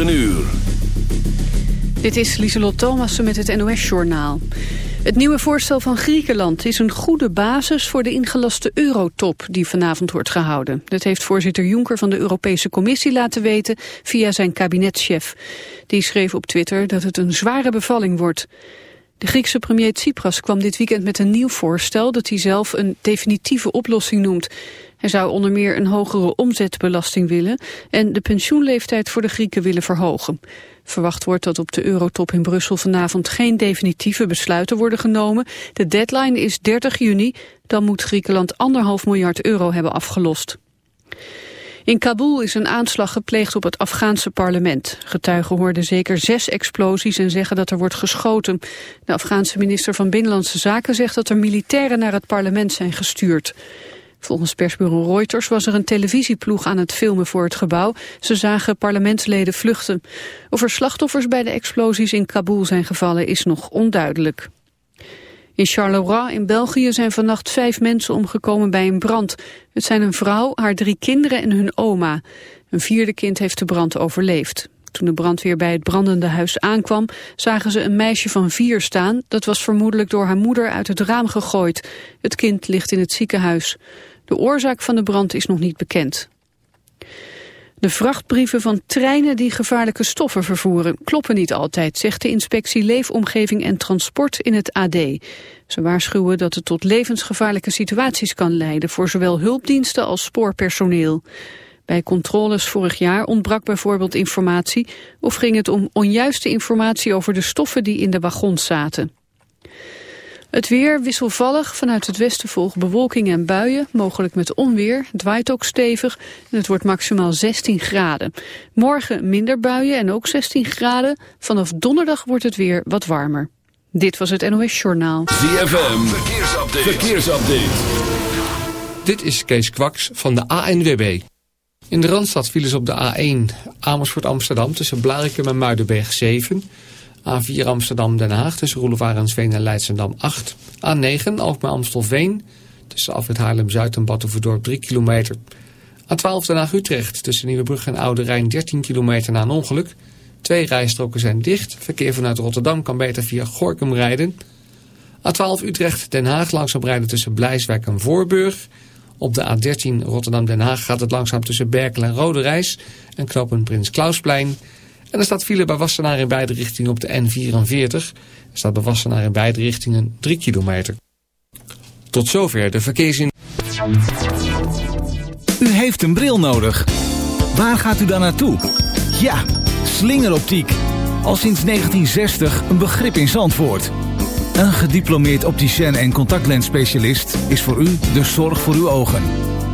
uur. Dit is Lieselot Thomassen met het NOS-journaal. Het nieuwe voorstel van Griekenland is een goede basis voor de ingelaste eurotop die vanavond wordt gehouden. Dat heeft voorzitter Juncker van de Europese Commissie laten weten via zijn kabinetschef. Die schreef op Twitter dat het een zware bevalling wordt. De Griekse premier Tsipras kwam dit weekend met een nieuw voorstel dat hij zelf een definitieve oplossing noemt. Hij zou onder meer een hogere omzetbelasting willen en de pensioenleeftijd voor de Grieken willen verhogen. Verwacht wordt dat op de eurotop in Brussel vanavond geen definitieve besluiten worden genomen. De deadline is 30 juni, dan moet Griekenland anderhalf miljard euro hebben afgelost. In Kabul is een aanslag gepleegd op het Afghaanse parlement. Getuigen hoorden zeker zes explosies en zeggen dat er wordt geschoten. De Afghaanse minister van Binnenlandse Zaken zegt dat er militairen naar het parlement zijn gestuurd. Volgens persbureau Reuters was er een televisieploeg aan het filmen voor het gebouw. Ze zagen parlementsleden vluchten. Of er slachtoffers bij de explosies in Kabul zijn gevallen is nog onduidelijk. In Charleroi in België zijn vannacht vijf mensen omgekomen bij een brand. Het zijn een vrouw, haar drie kinderen en hun oma. Een vierde kind heeft de brand overleefd. Toen de brandweer bij het brandende huis aankwam, zagen ze een meisje van vier staan. Dat was vermoedelijk door haar moeder uit het raam gegooid. Het kind ligt in het ziekenhuis. De oorzaak van de brand is nog niet bekend. De vrachtbrieven van treinen die gevaarlijke stoffen vervoeren kloppen niet altijd, zegt de inspectie Leefomgeving en Transport in het AD. Ze waarschuwen dat het tot levensgevaarlijke situaties kan leiden voor zowel hulpdiensten als spoorpersoneel. Bij controles vorig jaar ontbrak bijvoorbeeld informatie of ging het om onjuiste informatie over de stoffen die in de wagons zaten. Het weer wisselvallig. Vanuit het westen volgen bewolking en buien, mogelijk met onweer. Het waait ook stevig en het wordt maximaal 16 graden. Morgen minder buien en ook 16 graden. Vanaf donderdag wordt het weer wat warmer. Dit was het NOS Journaal. ZFM, verkeersupdate. verkeersupdate. Dit is Kees Kwaks van de ANWB. In de Randstad vielen ze op de A1 Amersfoort Amsterdam tussen Blarikum en Muidenberg 7... A4 Amsterdam-Den Haag tussen Roelevarensveen en Leidsendam 8. A9 Alkmaar-Amstelveen tussen Alfred Haarlem-Zuid en Battenverdorp 3 kilometer. A12 Den Haag-Utrecht tussen Nieuwebrug en Oude Rijn 13 kilometer na een ongeluk. Twee rijstroken zijn dicht. Verkeer vanuit Rotterdam kan beter via Gorkum rijden. A12 Utrecht-Den Haag langzaam rijden tussen Blijswijk en Voorburg. Op de A13 Rotterdam-Den Haag gaat het langzaam tussen Berkel en Rode Reis en knopen Prins Klausplein... En er staat file bij Wassenaar in beide richtingen op de N44. Er staat bij Wassenaar in beide richtingen 3 kilometer. Tot zover de verkeersin. U heeft een bril nodig. Waar gaat u dan naartoe? Ja, slingeroptiek. Al sinds 1960 een begrip in Zandvoort. Een gediplomeerd opticien en contactlensspecialist is voor u de zorg voor uw ogen.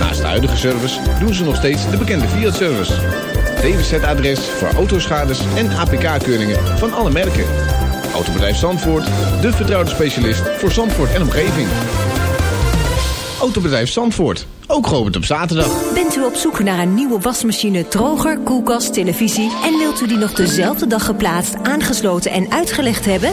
Naast de huidige service doen ze nog steeds de bekende Fiat-service. DWZ-adres voor autoschades en APK-keuringen van alle merken. Autobedrijf Zandvoort, de vertrouwde specialist voor Zandvoort en omgeving. Autobedrijf Zandvoort, ook geopend op zaterdag. Bent u op zoek naar een nieuwe wasmachine, droger, koelkast, televisie... en wilt u die nog dezelfde dag geplaatst, aangesloten en uitgelegd hebben?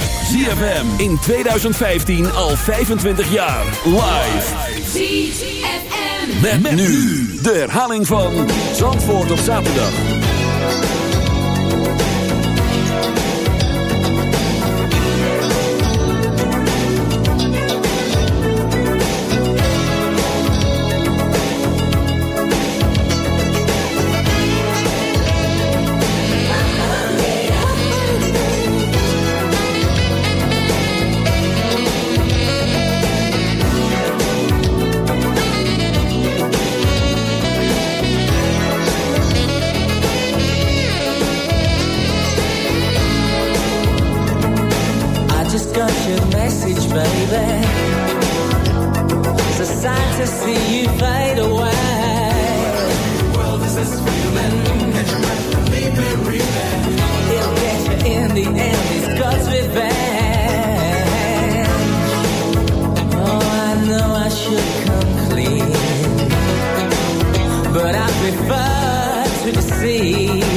ZFM in 2015 al 25 jaar. Live. ZFM. Met, nu de herhaling van Zandvoort op zaterdag. see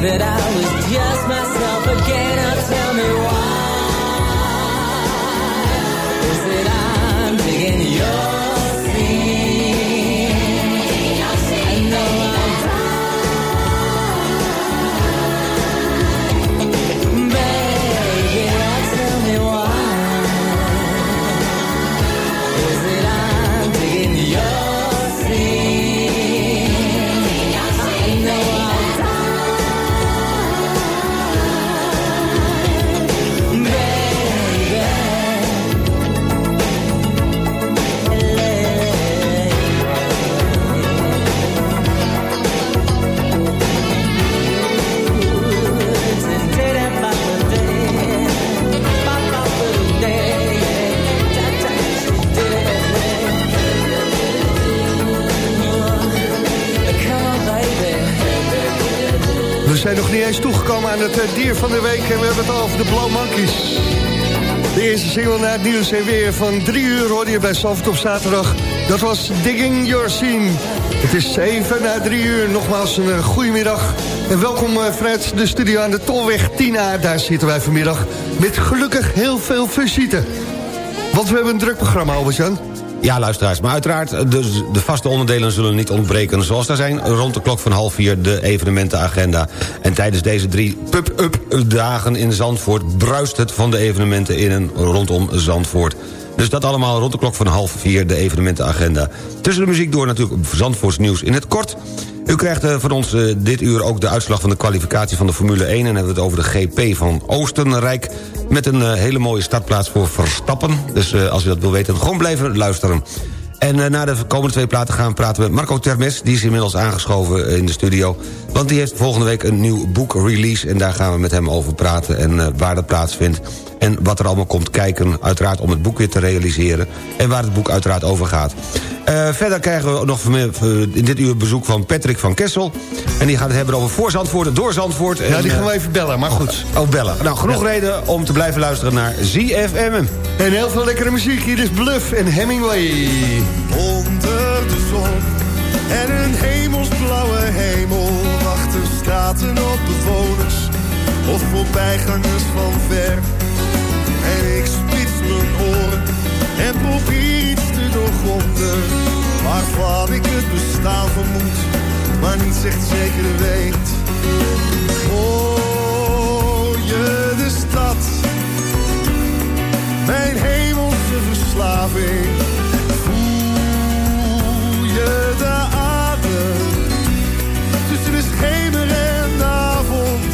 that I was just myself again. Van de week... en we hebben het over de Blauw Monkeys. De eerste single naar het nieuws en weer van drie uur... hoorde je bij Salford op zaterdag. Dat was Digging Your Scene. Het is even na drie uur. Nogmaals een uh, goedemiddag. En welkom uh, Fred, de studio aan de Tolweg 10A. Daar zitten wij vanmiddag met gelukkig heel veel visite. Want we hebben een druk programma, Albert-Jan. Ja, luisteraars, maar uiteraard, de, de vaste onderdelen zullen niet ontbreken. Zoals daar zijn rond de klok van half vier de evenementenagenda. En tijdens deze drie pub-up dagen in Zandvoort... bruist het van de evenementen in en rondom Zandvoort. Dus dat allemaal rond de klok van half vier, de evenementenagenda. Tussen de muziek door natuurlijk Zandvoorts nieuws in het kort... U krijgt uh, van ons uh, dit uur ook de uitslag van de kwalificatie van de Formule 1... en hebben we het over de GP van Oostenrijk... met een uh, hele mooie startplaats voor Verstappen. Dus als u dat wil weten, gewoon blijven luisteren. En na de komende twee platen gaan we praten met Marco Termes... die is inmiddels aangeschoven in de studio. Want die heeft volgende week een nieuw boek release... en daar gaan we met hem over praten en waar dat plaatsvindt. En wat er allemaal komt kijken, uiteraard om het boek weer te realiseren... en waar het boek uiteraard over gaat. Uh, verder krijgen we nog in dit uur bezoek van Patrick van Kessel. En die gaat het hebben over voor Zandvoort, door Zandvoort. Ja, die gaan we even bellen, maar goed. Oh, oh bellen. Nou, genoeg ja. reden om te blijven luisteren naar ZFM. En heel veel lekkere muziek. Hier is Bluff en Hemingway. Onder de zon en een hemelsblauwe hemel... wachten straten op bewoners of voorbijgangers van ver. En probeer iets te doorgronden waarvan ik het bestaan vermoedt, maar niet zegt zeker weet. Oh, je de stad, mijn hemelse verslaving. Voel je de adem, tussen de schemer en de avond,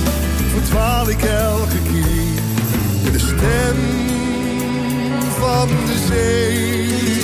verdwaal ik elke keer. De stem van de zee.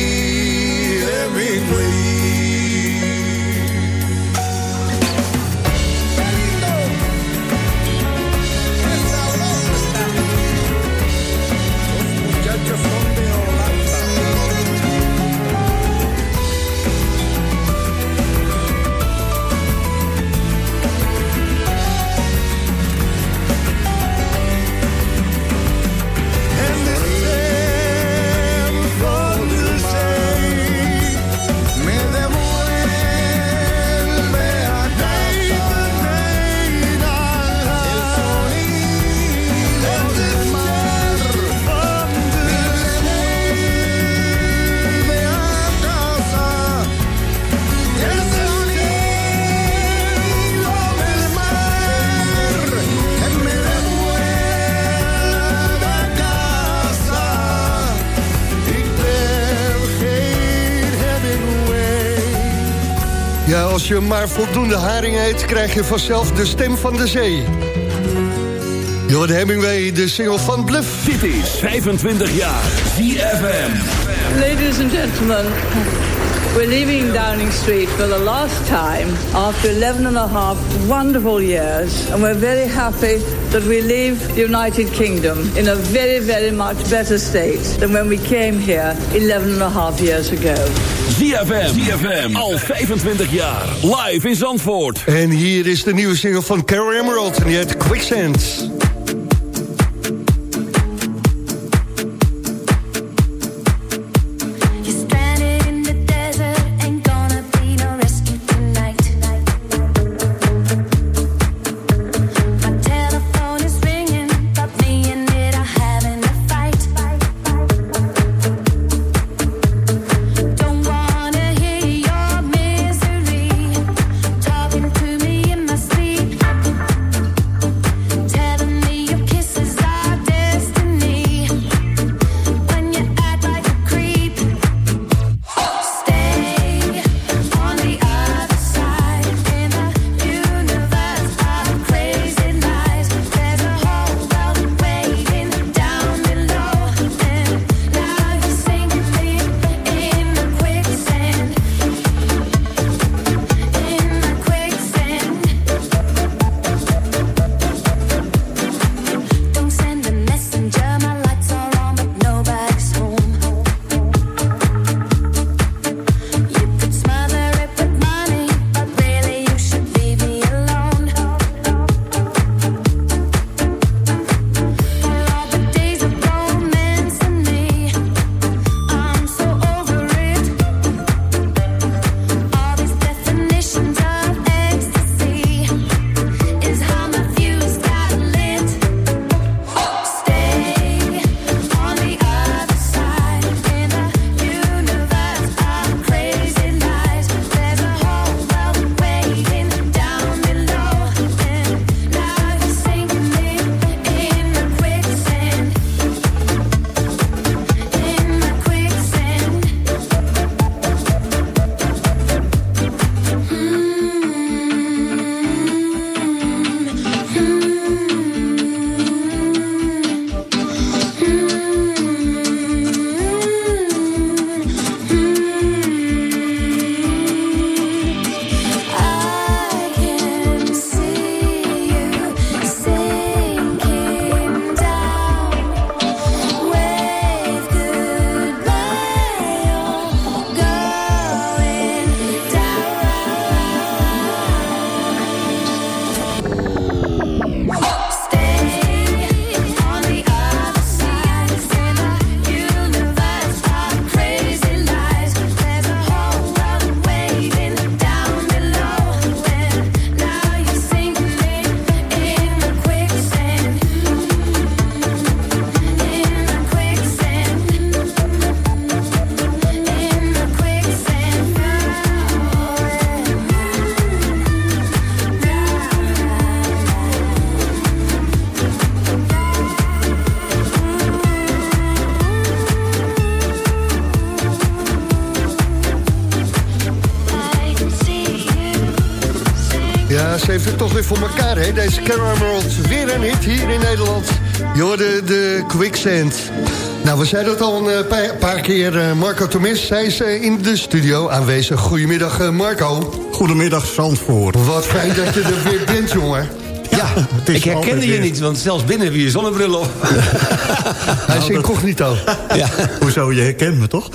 als je maar voldoende haring eet, krijg je vanzelf de stem van de zee. Jordan Hemingway, de single van Bluff. Dit is 25 jaar ZFM. Ladies and gentlemen, we're leaving Downing Street for the last time after 11 and a half wonderful years. And we're very happy that we leave the United Kingdom in a very, very much better state than when we came here 11 and a half years ago. ZFM. ZFM. Al 25 jaar. Live in Zandvoort. En hier is de nieuwe single van Carol Emerald en die heet Quicksand. Voor elkaar, hè? Deze Emerald. Weer een hit hier in Nederland. Je hoorde de Quicksand. Nou, we zeiden het al een paar, paar keer. eh, Marco Tomis, hij is eh, in de studio aanwezig. Goedemiddag, eh, Marco. Goedemiddag, Zandvoort. Wat fijn dat je er weer bent, jongen. Ja, ik herkende je weer- niet, want zelfs binnen heb je zonnebril op. Hij is incognito. Ja, Hoezo, je herkent me toch?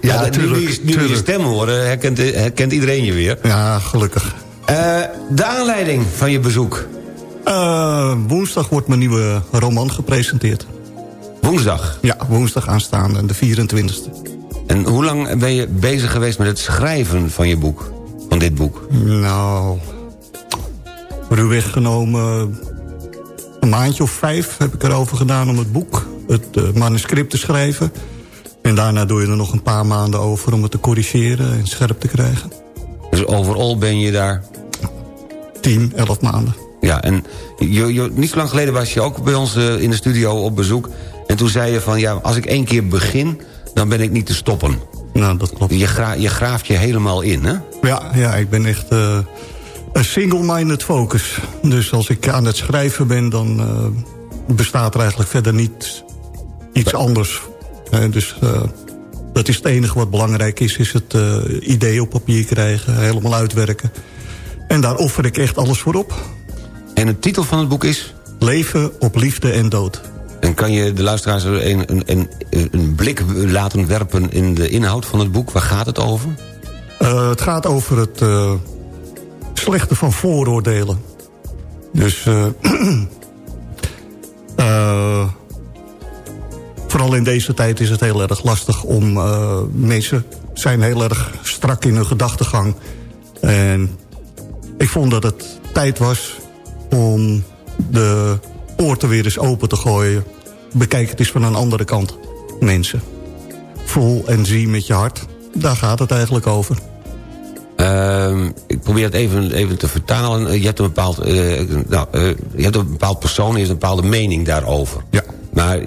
ja nu, tuurlijk, nu, je- nu je stem horen, herkent, herkent iedereen je weer. Ja, gelukkig. Eh, de aanleiding van je bezoek. Eh, woensdag wordt mijn nieuwe roman gepresenteerd. Woensdag. Ja, woensdag aanstaande, de 24e. En hoe lang ben je bezig geweest met het schrijven van je boek? Van dit boek? Nou, ruwweg genomen een maandje of vijf heb ik erover gedaan om het boek, het eh, manuscript te schrijven. En daarna doe je er nog een paar maanden over om het te corrigeren en scherp te krijgen. Dus overal ben je daar... Tien, elf maanden. Ja, en je, je, niet zo lang geleden was je ook bij ons eh, in de studio op bezoek. En toen zei je van, ja, als ik één keer begin, dan ben ik niet te stoppen. Nou, dat klopt. Je, gra je graaft je helemaal in, hè? Ja, ja ik ben echt eh, een single-minded focus. Dus als ik aan het schrijven ben, dan eh, bestaat er eigenlijk verder niet iets anders. Dus dat is het enige wat belangrijk is, is het eh, idee op papier krijgen, helemaal uitwerken. En daar offer ik echt alles voor op. En de titel van het boek is? Leven op liefde en dood. En kan je de luisteraars een, een, een, een blik laten werpen in de inhoud van het boek? Waar gaat het over? Eh, het gaat over het eh, slechte van vooroordelen. Dus eh, vooral in deze tijd is het heel erg lastig om... eh, mensen zijn heel erg strak in hun gedachtegang. En ik vond dat het tijd was om de poorten weer eens open te gooien. Bekijk het eens van een andere kant, mensen. Voel en zie met je hart. Daar gaat het eigenlijk over. Ehm, ik probeer het even, even te vertalen. Eh, Je hebt een bepaald, eh, nou, je hebt een bepaald persoon, je hebt een bepaalde mening daarover. Ja. Maar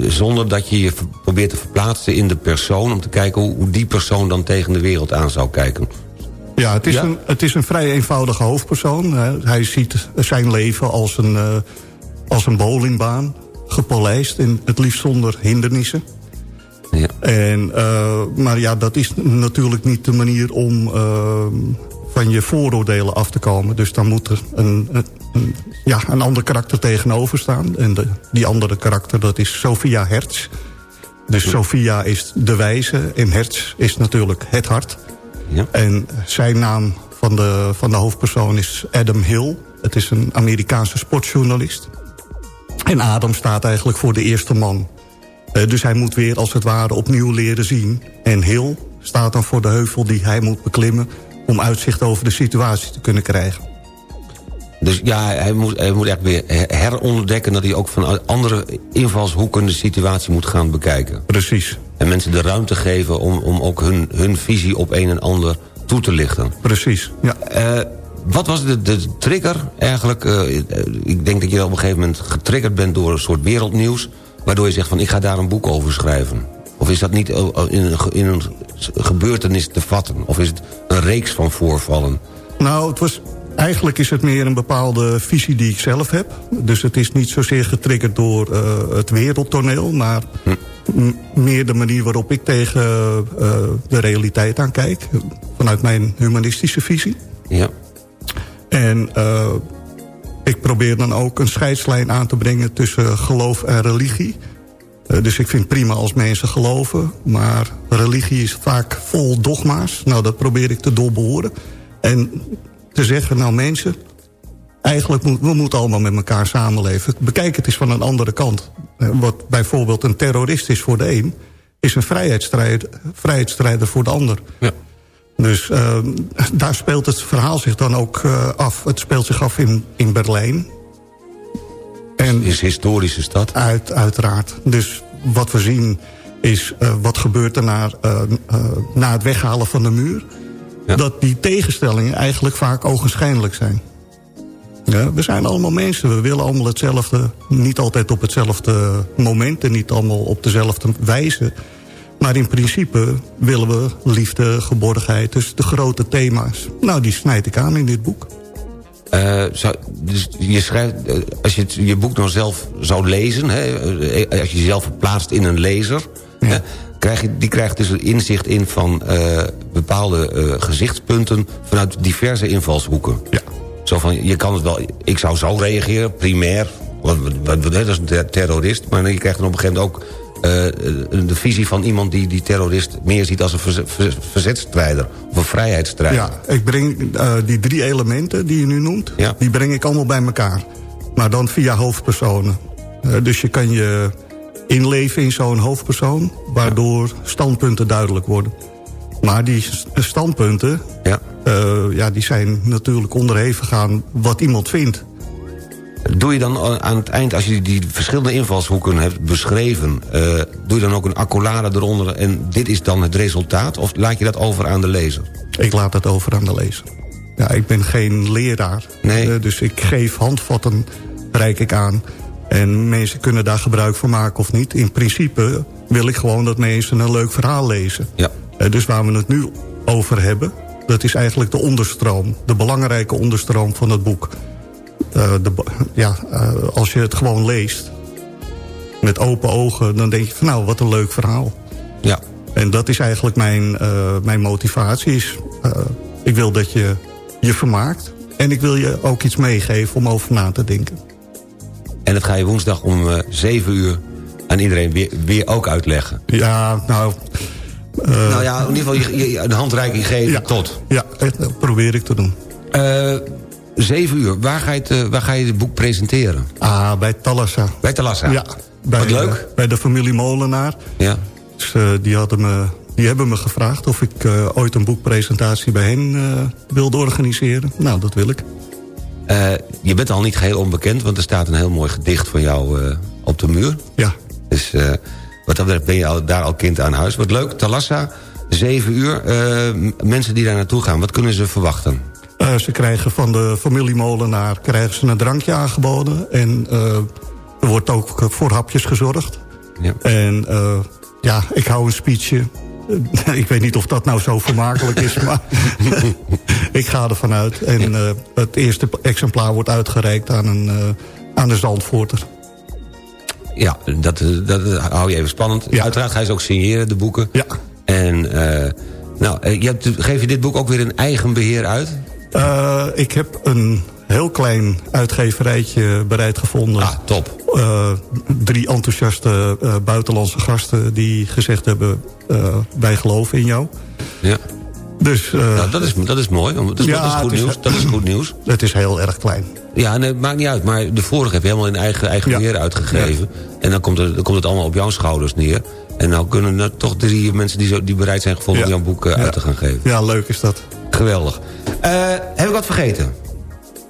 zonder dat je je probeert te verplaatsen in de persoon... om te kijken hoe, hoe die persoon dan tegen de wereld aan zou kijken. Ja, het is, Ja? Een, het is een vrij eenvoudige hoofdpersoon. Hij ziet zijn leven als een, eh, als een bowlingbaan. Gepolijst en het liefst zonder hindernissen. Ja. En, eh, maar ja, dat is natuurlijk niet de manier om eh, van je vooroordelen af te komen. Dus dan moet er een, een- ja, een ander karakter tegenover staan. En de, die andere karakter, dat is Sophia Hertz. Dus Sophia is de wijze en Hertz is natuurlijk het hart. Ja. En zijn naam van de, van de hoofdpersoon is Adam Hill. Het is een Amerikaanse sportjournalist. En Adam staat eigenlijk voor de eerste man. Eh, dus hij moet weer als het ware opnieuw leren zien. En Hill staat dan voor de heuvel die hij moet beklimmen... om uitzicht over de situatie te kunnen krijgen. Dus ja, hij moet, hij moet echt weer her- herontdekken... dat hij ook van andere invalshoeken de situatie moet gaan bekijken. Precies, En mensen de ruimte geven om, om ook hun, hun visie op een en ander toe te lichten. precies. Ja. Eh, wat was de, de trigger eigenlijk? Eh, eh, ik denk dat je op een gegeven moment getriggerd bent door een soort wereldnieuws... waardoor je zegt van ik ga daar een boek over schrijven. Of is dat niet in een, in een gebeurtenis te vatten? Of is het een reeks van voorvallen? Nou, het was, eigenlijk is het meer een bepaalde visie die ik zelf heb. Dus het is niet zozeer getriggerd door eh, het wereldtoneel... maar m- meer de manier waarop ik tegen eh, de realiteit aankijk. Vanuit mijn humanistische visie. Ja. En eh, ik probeer dan ook een scheidslijn aan te brengen tussen geloof en religie. Dus ik vind prima als mensen geloven. Maar religie is vaak vol dogma's. Nou, dat probeer ik te doorboren. En te zeggen, nou mensen... Eigenlijk moet, we moeten allemaal met elkaar samenleven. Bekijk het eens van een andere kant. Eh, Wat bijvoorbeeld een terrorist is voor de een... is een vrijheidsstrijder, vrijheidsstrijder voor de ander. Ja. Dus eh, daar speelt het verhaal zich dan ook eh, af. Het speelt zich af in, in Berlijn. En Is een historische stad. uit, uiteraard. Dus wat we zien is eh, wat gebeurt er na, na het weghalen van de muur. Ja. Dat die tegenstellingen eigenlijk vaak ogenschijnlijk zijn. Ja, we zijn allemaal mensen, we willen allemaal hetzelfde. Niet altijd op hetzelfde moment en niet allemaal op dezelfde wijze. Maar in principe willen we liefde, geborgenheid, dus de grote thema's. Nou, die snijd ik aan in dit boek. Uh, zou, dus je schrijft, uh, als je het, je boek nou zelf zou lezen... Hè, uh, als je jezelf verplaatst in een lezer... Ja. Hè, krijg je, die krijgt dus een inzicht in van bepaalde gezichtspunten... vanuit diverse invalshoeken. Ja. Zo van, je kan het wel, ik zou zo reageren, primair... Want, dat is een terrorist, maar je krijgt dan op een gegeven moment ook uh, de visie van iemand die die terrorist meer ziet als een verz ver verzetstrijder of een vrijheidsstrijder. Ja, ik breng uh, die drie elementen die je nu noemt, ja. die breng ik allemaal bij elkaar. Maar dan via hoofdpersonen. Uh, dus je kan je inleven in zo'n hoofdpersoon, waardoor standpunten duidelijk worden. Maar die standpunten, ja. ja, die zijn natuurlijk onderhevig aan wat iemand vindt. Doe je dan aan het eind, als je die verschillende invalshoeken hebt beschreven... Uh, doe je dan ook een accolade eronder en dit is dan het resultaat? Of laat je dat over aan de lezer? Ik laat het over aan de lezer. Ja, ik ben geen leraar. Nee. Uh, dus ik geef handvatten, reik ik aan. En mensen kunnen daar gebruik van maken of niet. In principe wil ik gewoon dat mensen een leuk verhaal lezen. Ja. Uh, dus waar we het nu over hebben... dat is eigenlijk de onderstroom. De belangrijke onderstroom van het boek. Uh, de, ja, uh, als je het gewoon leest met open ogen... dan denk je van nou, wat een leuk verhaal. Ja. En dat is eigenlijk mijn, uh, mijn motivatie. Is, ik wil dat je je vermaakt. En ik wil je ook iets meegeven om over na te denken. En dat ga je woensdag om 7 uur aan iedereen weer, weer ook uitleggen. Ja, nou... nou ja, in ieder geval je, je een handreiking geven ja, tot. Ja, dat probeer ik te doen. 7 uur. Waar ga, je het, uh, waar ga je het boek presenteren? Ah, bij Talassa. Bij Talassa? Ja. Bij, Wat leuk. Uh, bij de familie Molenaar. Ja. Dus, uh, die, hadden me, die hebben me gevraagd of ik ooit een boekpresentatie bij hen wilde organiseren. Nou, dat wil ik. Je bent al niet geheel onbekend, want er staat een heel mooi gedicht van jou op de muur. Ja. Dus wat dat betreft ben je al, daar al kind aan huis. Wat leuk, Talassa, 7 uur. mensen die daar naartoe gaan, wat kunnen ze verwachten? Ze krijgen van de familie Molenaar krijgen ze een drankje aangeboden. En er wordt ook voor hapjes gezorgd. Ja. En ja, ik hou een speechje. ik weet niet of dat nou zo vermakelijk is, maar ik ga ervan uit. En ja. het eerste exemplaar wordt uitgereikt aan, een, aan de Zandvoorter. Ja, dat, dat hou je even spannend. Ja. Uiteraard ga je ze ook signeren, de boeken. Ja. En nou, je hebt, geef je dit boek ook weer een eigen beheer uit? Ik heb een heel klein uitgeverijtje bereid gevonden. Ah, top. Uh, drie enthousiaste uh, buitenlandse gasten die gezegd hebben... wij geloven in jou. Ja. Dus, nou, dat, is, dat is mooi. Dat is, ja, dat is goed is, nieuws. Dat is goed nieuws. Het is heel erg klein. Ja, nee, het maakt niet uit. Maar de vorige heb je helemaal in eigen, eigen ja. uitgegeven. Ja. En dan komt, dan komt het allemaal op jouw schouders neer. En nou kunnen er toch drie mensen die, zo, die bereid zijn gevonden... om jouw boek uit te gaan geven. Ja, leuk is dat. Geweldig. Heb ik wat vergeten?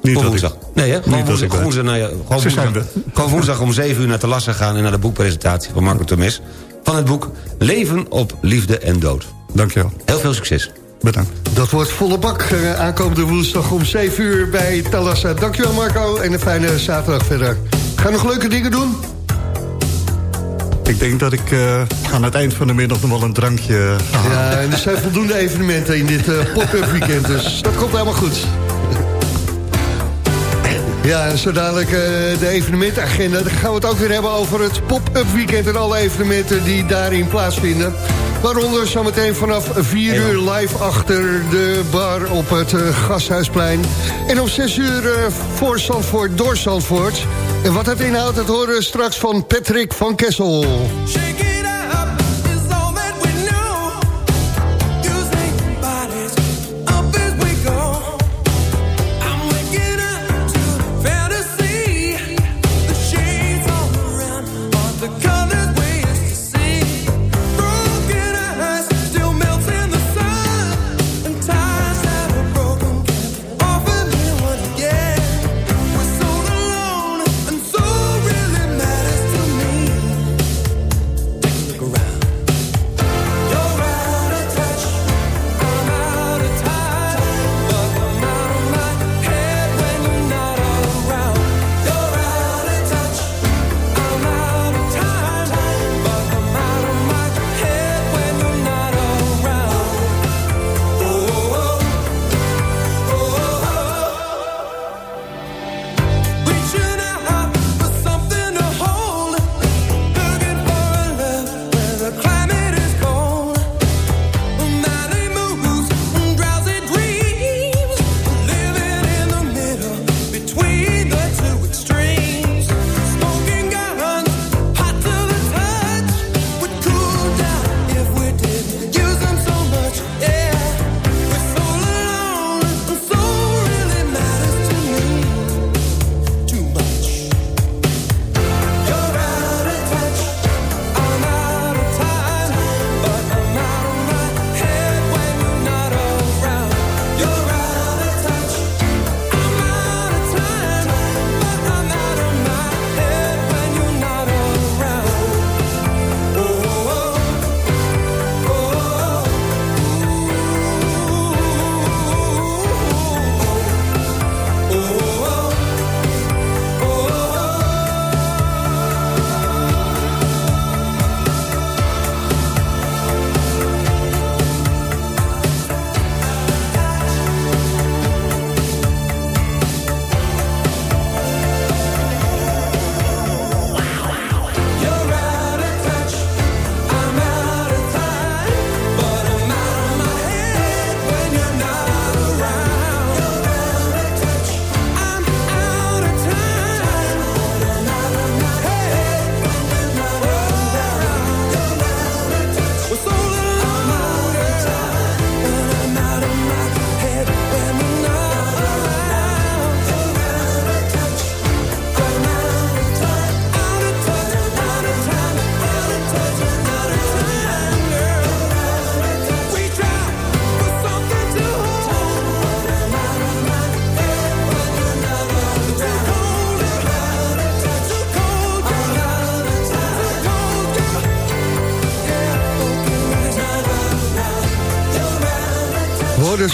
Niet Voor woensdag. Nee, hè? Gewoon, woensdag, ik woensdag, nou ja, gewoon, woensdag, gewoon woensdag om 7 uur naar lassen gaan... en naar de boekpresentatie van Marco Temes. Van het boek Leven op Liefde en Dood. Dankjewel. Heel veel succes. Bedankt. Dat wordt volle bak uh, aankomende woensdag om 7 uur bij Talassa. Dankjewel Marco en een fijne zaterdag verder. Ga nog leuke dingen doen? Ik denk dat ik uh, aan het eind van de middag nog wel een drankje ga Ja, en er zijn voldoende evenementen in dit uh, pop-up weekend, dus dat komt helemaal goed. Ja, en zo dadelijk uh, de evenementagenda. Dan gaan we het ook weer hebben over het pop-up weekend... en alle evenementen die daarin plaatsvinden. Waaronder zometeen vanaf 4 uur live achter de bar op het uh, Gasthuisplein. En om 6 uur uh, voor Zandvoort, door Zandvoort. En wat het inhoudt, dat horen we straks van Patrick van Kessel.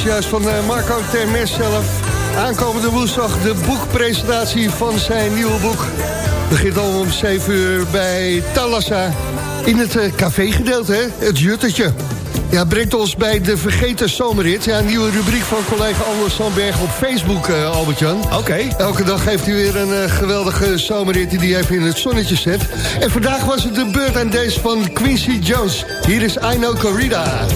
Juist van eh, Marco Termes zelf. Aankomende woensdag de boekpresentatie van zijn nieuwe boek. Begint al om 7 uur bij Talassa. In het uh, cafégedeelte, hè? het Juttertje. Ja, brengt ons bij de Vergeten Zomerrit. Ja, een nieuwe rubriek van collega Anders Sandberg op Facebook, uh, Albert-Jan. Oké. Elke dag geeft hij weer een uh, geweldige zomerrit die hij even in het zonnetje zet. En vandaag was het de beurt aan deze van Quincy Jones. Hier is I Know Corrida.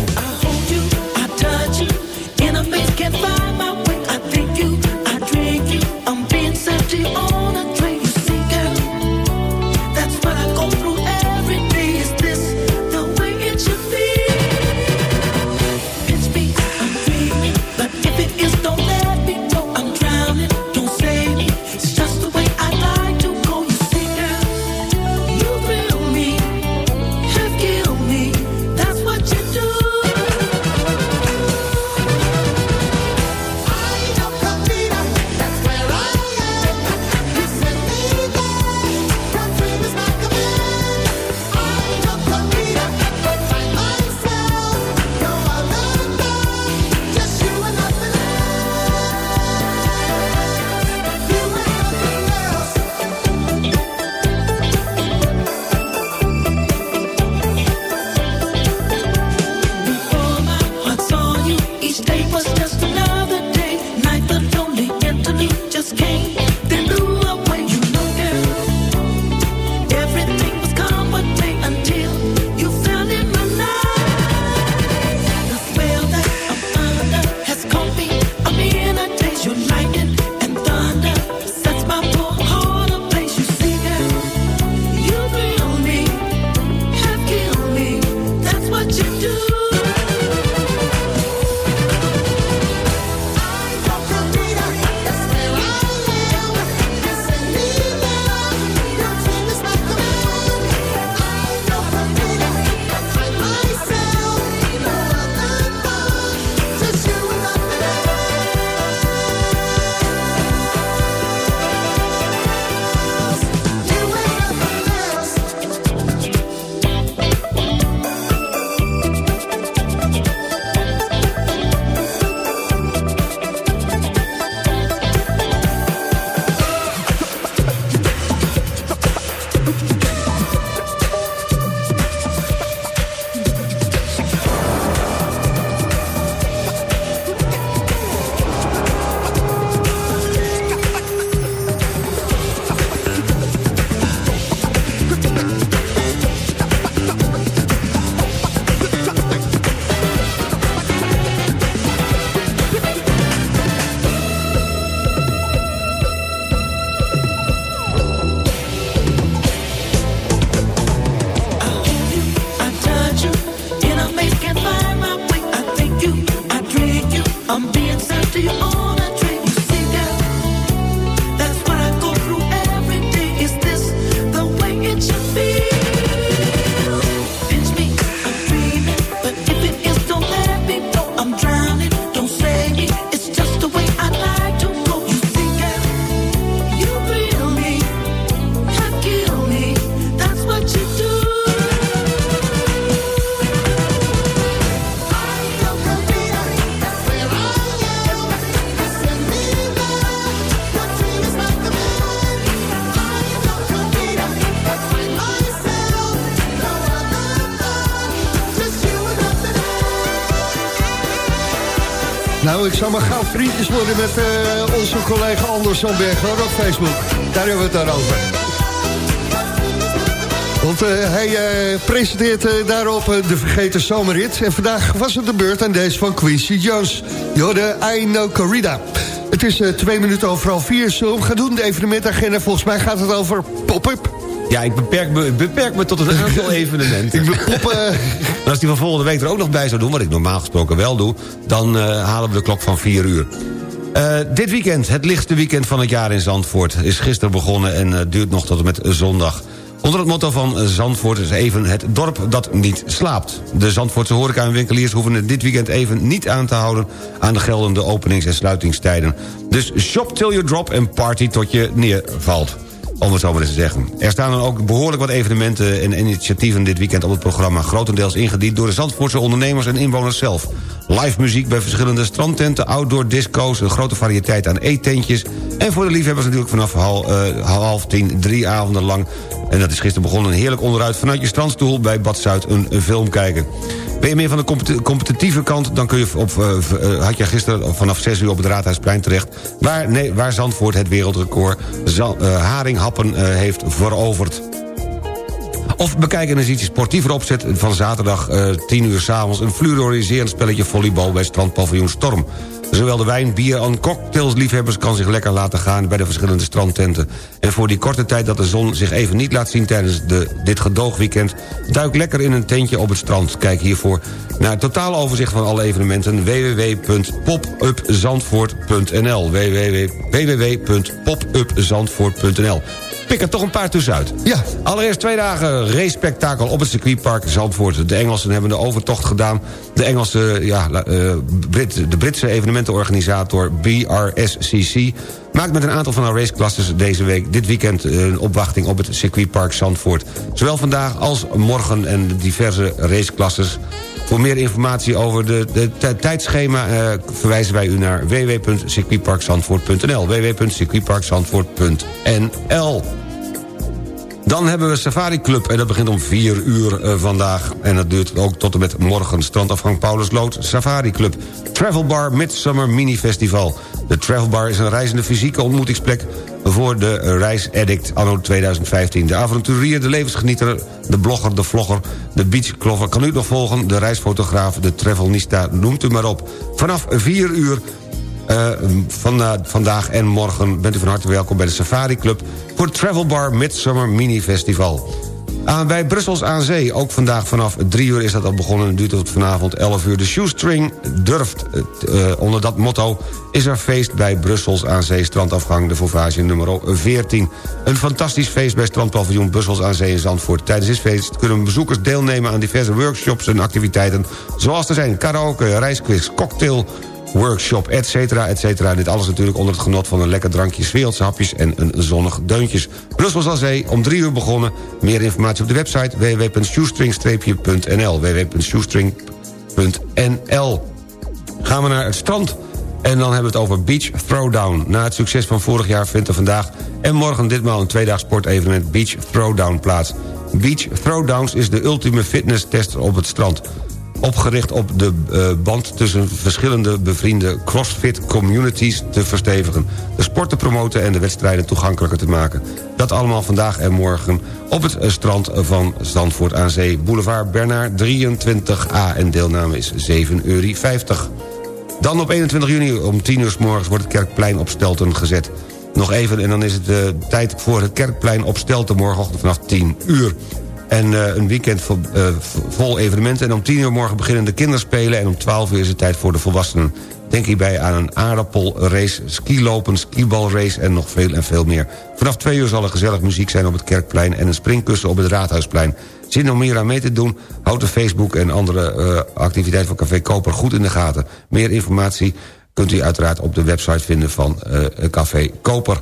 Zal maar gauw vriendjes worden met uh, onze collega Anders Zandberg hoor, op Facebook. Daar hebben we het dan over. Want uh, hij uh, presenteert daarop de Vergeten Zomerrit. En vandaag was het de beurt aan deze van Quincy Jones. Jorde I Know Corrida. Het is twee minuten overal vier. Zullen we gaan doen, de evenementagenda? Volgens mij gaat het over pop-up. Ja, ik beperk me, beperk me tot een aantal evenementen. ik poppen. als die van volgende week er ook nog bij zou doen... wat ik normaal gesproken wel doe... dan uh, halen we de klok van 4 uur. Uh, dit weekend, het lichtste weekend van het jaar in Zandvoort... is gisteren begonnen en uh, duurt nog tot en met zondag. Onder het motto van Zandvoort is even het dorp dat niet slaapt. De Zandvoortse horeca en winkeliers hoeven het dit weekend even niet aan te houden... aan de geldende openings- en sluitingstijden. Dus shop till you drop en party tot je neervalt om het zo maar eens te zeggen. Er staan dan ook behoorlijk wat evenementen en initiatieven dit weekend op het programma... grotendeels ingediend door de Zandvoortse ondernemers en inwoners zelf. Live muziek bij verschillende strandtenten, outdoor disco's... een grote variëteit aan eettentjes... en voor de liefhebbers natuurlijk vanaf half, uh, half tien, drie avonden lang... en dat is gisteren begonnen, een heerlijk onderuit... vanuit je strandstoel bij Bad Zuid een, film kijken. Ben je meer van de competitieve kant... dan kun je op, uh, uh, had je gisteren vanaf 6 uur op het Raadhuisplein terecht... waar, nee, waar Zandvoort het wereldrecord haringhappen heeft veroverd. Of bekijk een iets sportiever opzet van zaterdag uh, 10 uur s'avonds... een fluoriserend spelletje volleybal bij strandpaviljoen Storm. Zowel de wijn, bier en cocktailsliefhebbers kan zich lekker laten gaan... bij de verschillende strandtenten. En voor die korte tijd dat de zon zich even niet laat zien... tijdens de, dit gedoogweekend... duik lekker in een tentje op het strand. Kijk hiervoor naar het totaal overzicht van alle evenementen... www.popupzandvoort.nl www.popupzandvoort.nl pik er toch een paar tussenuit. Ja. Allereerst twee dagen race-spektakel op het circuitpark Zandvoort. De Engelsen hebben de overtocht gedaan. De Engelse, ja, uh, Brit, de Britse evenementenorganisator BRSCC... maakt met een aantal van haar raceklasses deze week... dit weekend een opwachting op het circuitpark Zandvoort. Zowel vandaag als morgen en diverse raceklasses... Voor meer informatie over de tijdschema uh, verwijzen wij u naar www.circuitparkzandvoort.nl www.circuitparkzandvoort.nl dan hebben we Safari Club en dat begint om 4 uur uh, vandaag. En dat duurt ook tot en met morgen. Strandafgang Paulusloot, Safari Club. Travel Bar Midsummer Mini Festival. De Travel Bar is een reizende fysieke ontmoetingsplek... voor de reisaddict anno 2015. De avonturier, de levensgenieter, de blogger, de vlogger... de beachclover kan u nog volgen, de reisfotograaf, de travelnista, noemt u maar op. Vanaf 4 uur uh, vandaag en morgen bent u van harte welkom bij de Safari Club... voor het Travel Bar Midsummer Mini Festival. Uh, bij Brussels aan Zee, ook vandaag vanaf 3 uur is dat al begonnen... en duurt tot vanavond 11 uur. De Shoestring durft. Uh, onder dat motto is er feest bij Brussels aan Zee... strandafgang de Fauvage nummer 14. Een fantastisch feest bij strandpaviljoen Brussels aan Zee in Zandvoort. Tijdens dit feest kunnen bezoekers deelnemen aan diverse workshops en activiteiten... zoals er zijn karaoke, reisquiz, cocktail workshop, et cetera, et cetera. Dit alles natuurlijk onder het genot van een lekker drankje, werelds hapjes en een zonnig deuntjes. Brussels aan Zee, om drie uur begonnen. Meer informatie op de website www.shoestring-nl www.shoestring.nl Gaan we naar het strand... En dan hebben we het over Beach Throwdown. Na het succes van vorig jaar vindt er vandaag en morgen ditmaal een tweedaags sportevenement Beach Throwdown plaats. Beach Throwdowns is de ultieme fitness-test op het strand opgericht op de uh, band tussen verschillende bevriende CrossFit communities te verstevigen, de sport te promoten en de wedstrijden toegankelijker te maken. Dat allemaal vandaag en morgen op het uh, strand van Zandvoort aan Zee, Boulevard Bernard 23A en deelname is 7,50 euro. Dan op 21 juni om 10 uur s morgens wordt het Kerkplein op Stelten gezet. Nog even en dan is het uh, tijd voor het Kerkplein op Stelten morgenochtend vanaf 10 uur. En uh, een weekend vol, uh, vol, evenementen. En om 10 uur morgen beginnen de kinderspelen... en om 12 uur is het tijd voor de volwassenen. Denk hierbij aan een aardappelrace, skilopen, skibalrace... en nog veel en veel meer. Vanaf 2 uur zal er gezellig muziek zijn op het Kerkplein... en een springkussen op het Raadhuisplein. Zin om hier aan mee te doen? Houd de Facebook en andere uh, activiteiten van Café Koper goed in de gaten. Meer informatie kunt u uiteraard op de website vinden van Café Koper.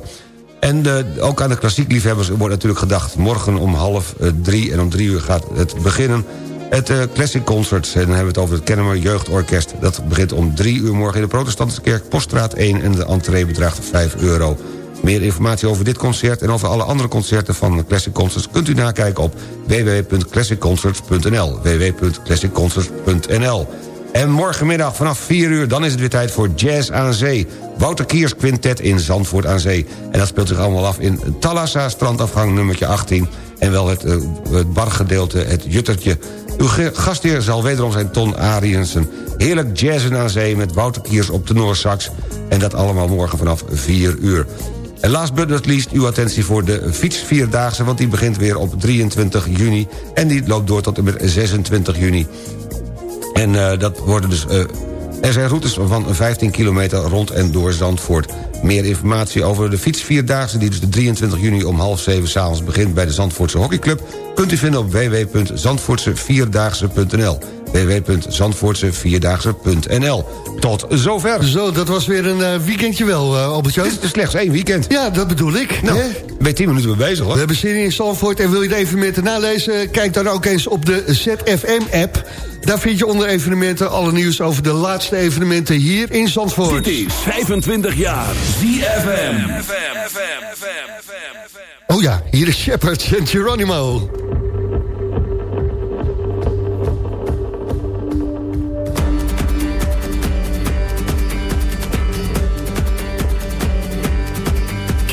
En ook aan de klassiek liefhebbers wordt natuurlijk gedacht. Morgen om half uh, drie en om drie uur gaat het beginnen. Het uh, Classic Concert, en dan hebben we het over het Kennemer Jeugdorkest. Dat begint om drie uur morgen in de Protestantse Kerk, Poststraat 1... en de entree bedraagt 5 euro. Meer informatie over dit concert en over alle andere concerten van Classic Concerts... kunt u nakijken op www.classicconcerts.nl www.classicconcerts.nl en morgenmiddag vanaf 4 uur, dan is het weer tijd voor Jazz aan Zee. Wouter Kiers Quintet in Zandvoort aan Zee. En dat speelt zich allemaal af in Talassa, strandafgang nummertje 18. En wel het, uh, het bargedeelte, het juttertje. Uw gastheer zal wederom zijn Ton Ariensen. Heerlijk jazzen aan zee met Wouter Kiers op de Noorsax. En dat allemaal morgen vanaf 4 uur. En last but not least uw attentie voor de fietsvierdaagse... want die begint weer op 23 juni en die loopt door tot en met 26 juni. En uh, dat worden dus... Uh, er zijn routes van 15 kilometer rond en door Zandvoort. Meer informatie over de fietsvierdaagse... die dus de 23 juni om half zeven s'avonds begint... bij de Zandvoortse Hockeyclub... kunt u vinden op www.zandvoortsevierdaagse.nl www.zandvoortsevierdaagse.nl Tot zover. Zo, dat was weer een uh, weekendje wel, uh, Albert Het is slechts één weekend. Ja, dat bedoel ik. Nou, ben je tien minuten mee bezig, hoor. We hebben zin in Zandvoort en wil je de evenementen nalezen... kijk dan ook eens op de ZFM-app... Daar vind je onder evenementen alle nieuws over de laatste evenementen hier in Zandvoort. Dit is 25 jaar ZFM. Oh ja, hier is Shepard en Geronimo.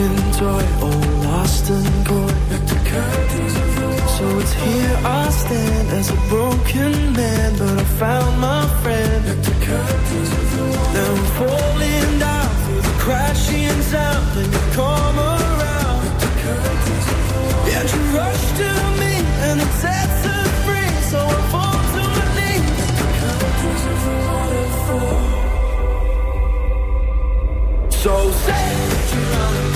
broken toy, all lost and coy. So it's here I stand as a broken man, but I found my friend. Now I'm falling down through the crashing sound, and you come around. Yeah, you rush to me, and it sets us free. So I fall to my knees. So say Geronimo, say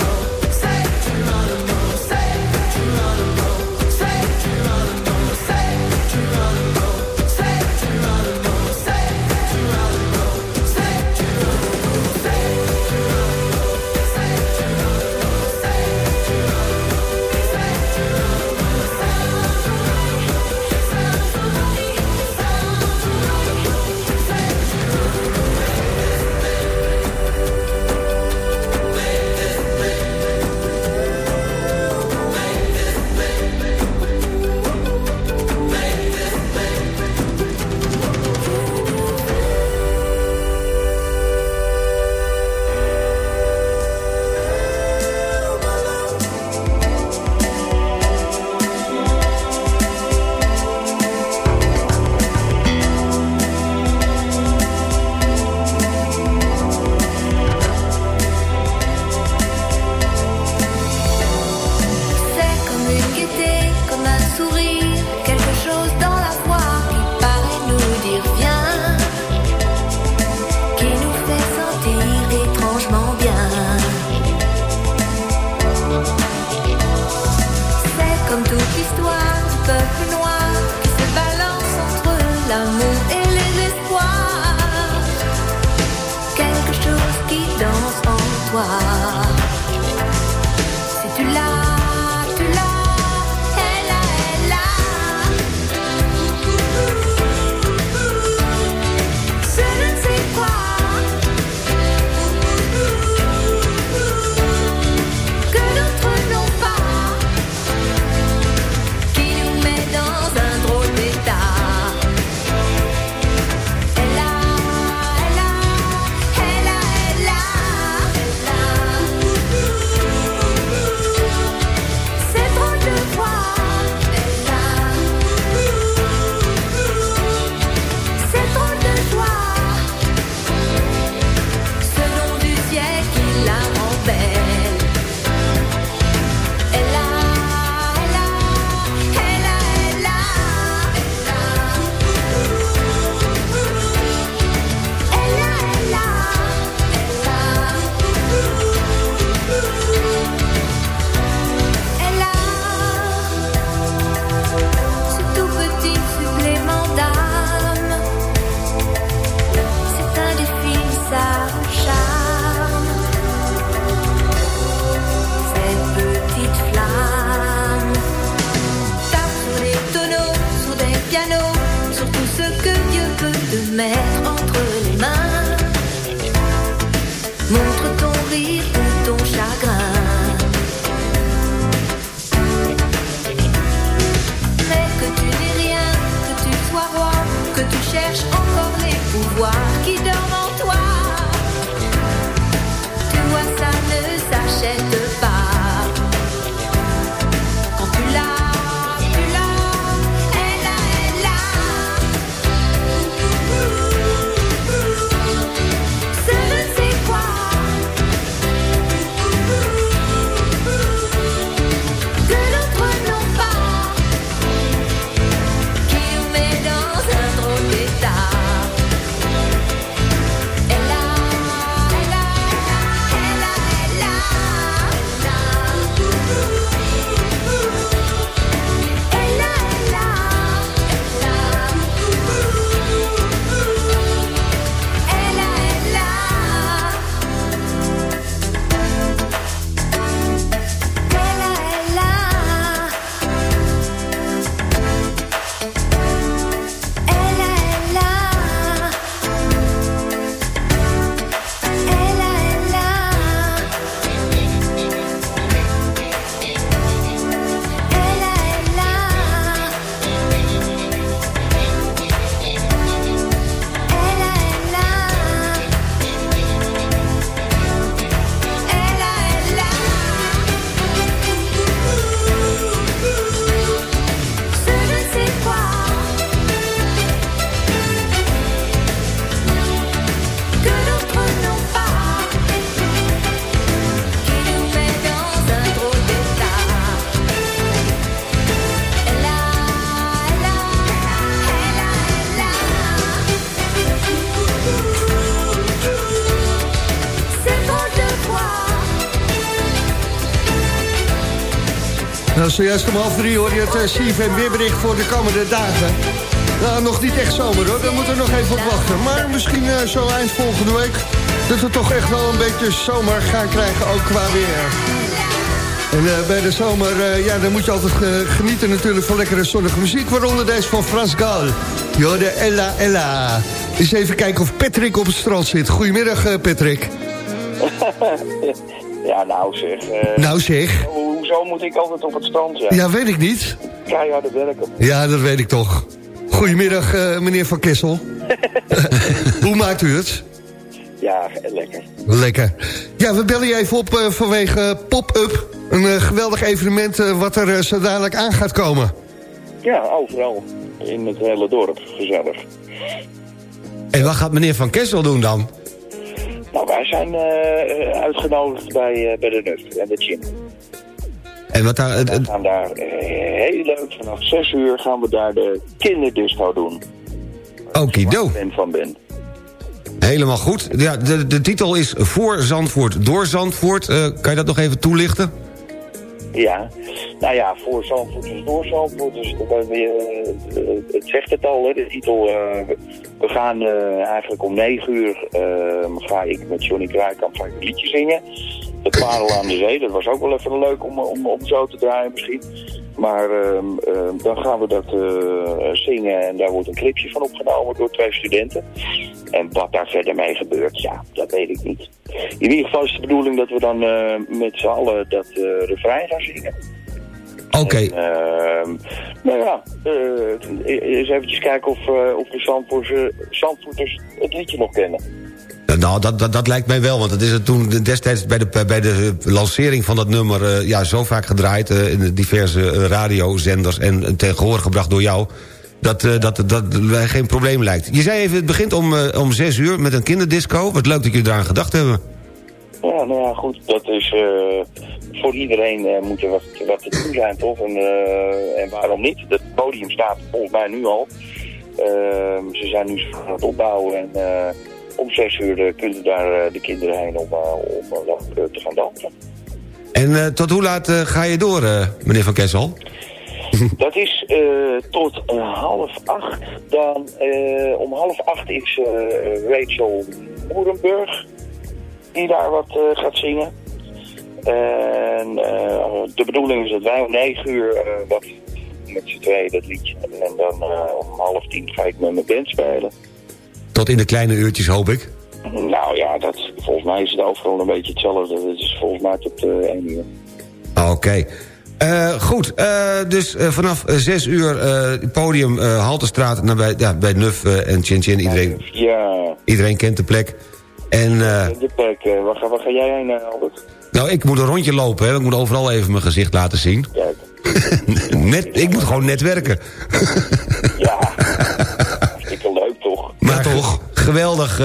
pouvoir qui Nou, zojuist om half drie hoor je het eh, CFM weerbericht voor de komende dagen. Nou, nog niet echt zomer hoor, daar moeten we nog even op wachten. Maar misschien eh, zo eind volgende week... dat we toch echt wel een beetje zomer gaan krijgen, ook qua weer. En eh, bij de zomer, ja, dan moet je altijd genieten natuurlijk van lekkere zonnige muziek... waaronder deze van Frans Gal. Jorde Ella Ella. Eens even kijken of Patrick op het strand zit. Goedemiddag, Patrick. ja, nou zeg. Nou zeg. Hoezo moet ik altijd op het strand zijn? Ja, weet ik niet. Keiharde werken. Ja, dat weet ik toch. Goedemiddag, eh, meneer Van Kessel. Hoe maakt u het? Ja, lekker. Lekker. Ja, we bellen je even op eh, vanwege Pop-Up. Een eh, geweldig evenement wat er zo dadelijk aan gaat komen. Ja, overal. In het hele dorp. Gezellig. En wat gaat meneer Van Kessel doen dan? Nou, wij zijn uitgenodigd bij, bij de NUF en de Chin. En wat daar... We gaan daar eh, heel leuk, vanaf 6 uur gaan we daar de kinderdisco doen. Okido. Ik van ben. Helemaal goed. Ja, de, de titel is Voor Zandvoort, door Zandvoort. Eh, kan je dat nog even toelichten? Ja, nou ja, voor Zandvoort is door Zandvoort. Dus eh, het zegt het al, hè, de titel. we- gaan eigenlijk om 9 uur ga ik met Johnny Kruikamp een liedje zingen. Het Parel aan de Zee, dat was ook wel even leuk om, om, om zo te draaien misschien. Maar ehm, ehm, dan gaan we dat eh, zingen en daar wordt een clipje van opgenomen door twee studenten. En wat daar verder mee gebeurt, ja, dat weet ik niet. In ieder geval is de bedoeling dat we dan eh, met z'n allen dat eh refrein gaan zingen. Oké. Ehm, nou ja, eh, eens eventjes kijken of, of de Zandvoorters het liedje nog kennen. Nou, dat, dat, dat lijkt mij wel, want het is er toen destijds bij de, bij de lancering van dat nummer... eh, ja, zo vaak gedraaid eh, in diverse eh, radiozenders en tegenwoordig gebracht door jou... Dat, uh, dat, dat, dat geen probleem lijkt. Je zei even, het begint om, om zes uur met een kinderdisco. Wat leuk dat jullie eraan gedacht hebben. Ja, nou ja, goed. Dat is voor iedereen moet er wat, wat te doen zijn, toch? En, en waarom niet? Het podium staat volgens mij nu al. Ehm, ze zijn nu aan het opbouwen en om zes uur kunnen daar de kinderen heen om, om te gaan dansen. En tot hoe laat ga je door, meneer Van Kessel? Dat is uh, tot half acht. Dan uh, om half acht is Rachel Moerenburg die daar wat gaat zingen. En de bedoeling is dat wij om negen uur wat met z'n tweeën dat liedje. En dan om half tien ga ik met mijn band spelen. Tot in de kleine uurtjes, hoop ik. Nou ja, dat, volgens mij is het overal een beetje hetzelfde. Het is volgens mij tot uh, 1 uur. Oké. Uh, goed, uh, dus uh, vanaf 6 uur podium Haltestraat naar bij, ja, bij Nuf en Chin Chin. Iedereen, ja. iedereen kent de plek. En, de plek, waar, ga, waar ga jij heen, Albert? Nou, ik moet een rondje lopen, hè. Ik moet overal even mijn gezicht laten zien. Kijk. net, ik moet gewoon net werken. ja, Maar toch, geweldig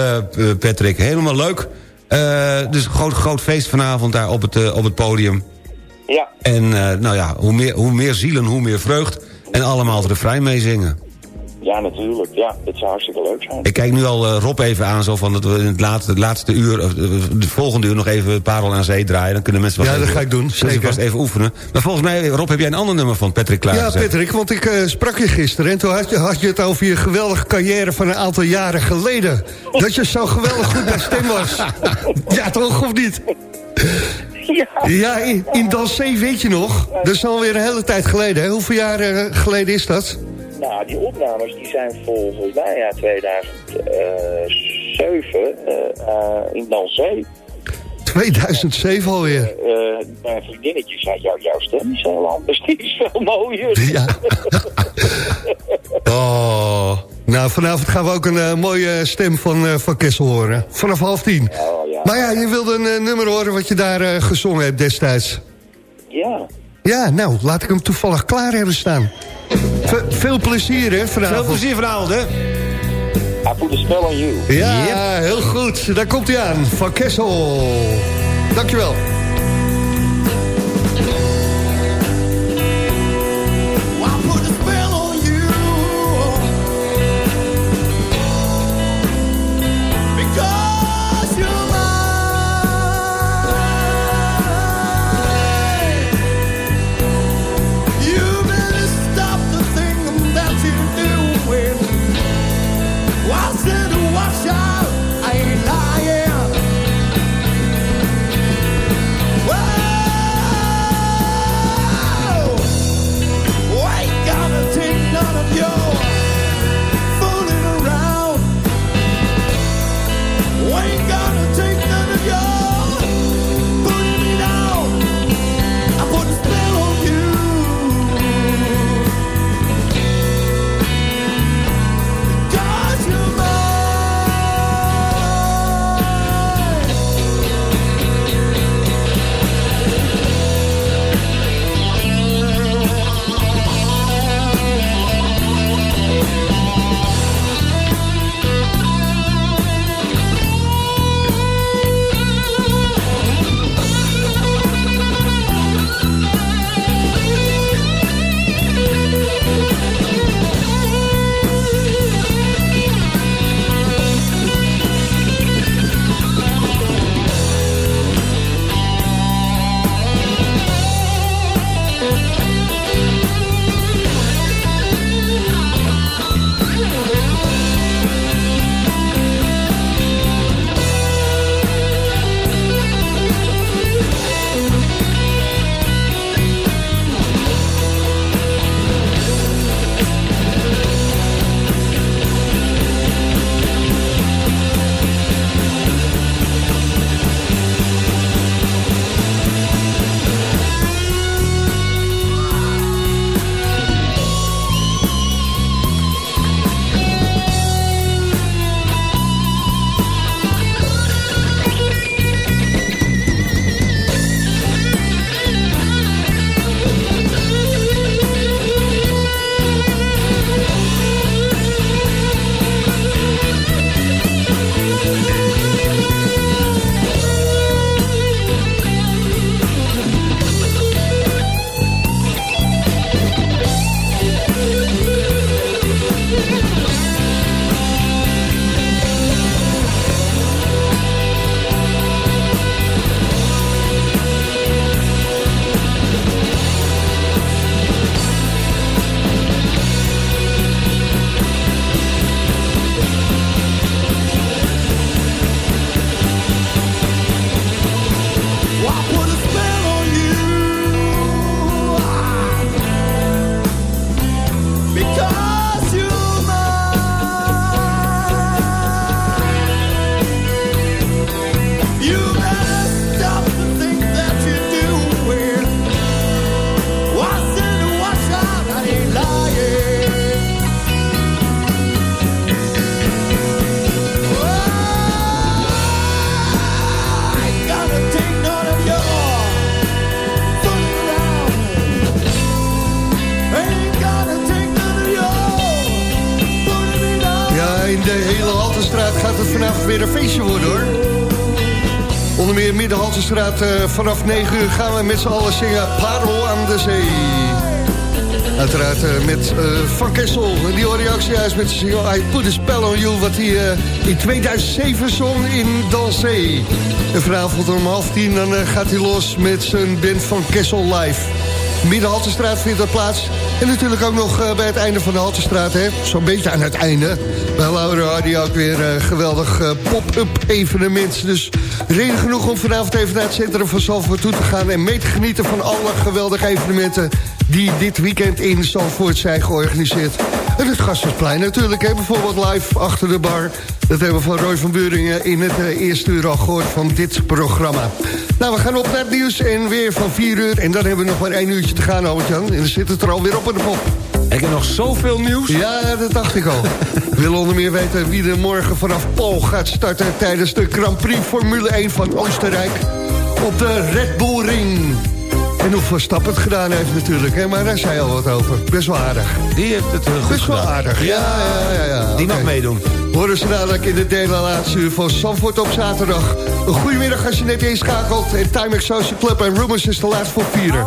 Patrick, helemaal leuk. dus groot, groot feest vanavond daar op het, op het podium. Ja. En uh, nou ja, hoe meer, hoe meer zielen, hoe meer vreugd. En allemaal het refrein meezingen. Ja, natuurlijk. Ja, het zou hartstikke leuk zijn. Ik kijk nu al uh, Rob even aan, zo van dat we in het laatste, het laatste uur, of de volgende uur nog even Parel aan Zee draaien. Dan kunnen mensen Ja, even, dat ga ik doen. Zeker. vast even oefenen. Maar volgens mij, Rob, heb jij een ander nummer van Patrick klaar? Ja, Patrick, want ik uh, sprak je gisteren en toen had je, had je het over je geweldige carrière van een aantal jaren geleden. Dat je zo geweldig goed bij stem was. ja, toch, of niet? Ja, ja in, in Dansé weet je nog. Dat is alweer een hele tijd geleden. Hè? Hoeveel jaar geleden is dat? Nou, die opnames die zijn volgens mij ja, 2007 uh, in Dansé. 2007 alweer. Uh, mijn vriendinnetje zei, jou, jouw stem is heel anders, die is veel mooier. Ja. oh. Nou, vanavond gaan we ook een uh, mooie stem van, van Kessel horen. Vanaf half tien. Oh, ja. Maar ja, je wilde een nummer horen wat je daar gezongen hebt destijds. Ja. Ja, nou, laat ik hem toevallig klaar hebben staan. Veel plezier, hè, vanavond. Veel plezier vanavond, hè. I put a spell on you. Ja, yep. heel goed. Daar komt hij aan. Van Kessel. Dankjewel. Vanaf 9 uur gaan we met z'n allen zingen Parel aan de Zee. Uiteraard uh, met uh, Van Kessel. Die hoor je zojuist met zijn single I Put a Spell on You... wat hij uh, in 2007 zong in Dansé. En vanavond om half tien dan gaat hij los met zijn band Van Kessel live. Middenhaltestraat vindt dat plaats. En natuurlijk ook nog bij het einde van de Haltestraat. Zo'n beetje aan het einde. Bij Laura hij ook weer een geweldig pop-up evenement. Dus reden genoeg om vanavond even naar het centrum van Zalvoort toe te gaan... en mee te genieten van alle geweldige evenementen die dit weekend in Zandvoort zijn georganiseerd. En het Gasthuisplein natuurlijk, bijvoorbeeld live achter de bar. Dat hebben we van Roy van Buringen in het eerste uur al gehoord van dit programma. Nou, we gaan op naar het nieuws en weer van 4 uur. En dan hebben we nog maar één uurtje te gaan, Albert-Jan. En dan zit het er alweer op in de pop. Ik heb nog zoveel nieuws. Ja, dat dacht ik al. Willen onder meer weten wie er morgen vanaf Pol gaat starten... tijdens de Grand Prix Formule 1 van Oostenrijk op de Red Bull Ring. En hoe Verstappen het gedaan heeft natuurlijk, hè? maar daar zei al wat over. Best wel aardig. Die heeft het uh, goed Best wel aardig, ja, ja, ja. ja, Die mag meedoen. Horen ze dadelijk in de derde laatste uur van Sanford op zaterdag. Een goedemiddag als je net inschakelt. En Time Social Club en Rumors is de laatste voor vieren.